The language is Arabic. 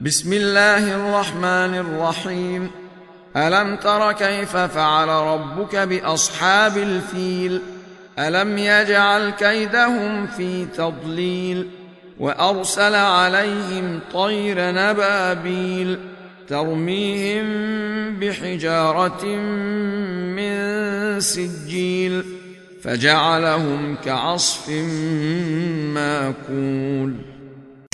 بسم الله الرحمن الرحيم. ألم تر كيف فعل ربك بأصحاب الفيل؟ ألم يجعل كيدهم في تضليل؟ وأرسل عليهم طير نبابيل. ترميهم بحجارة من سجيل. فجعلهم كعصف ماكول.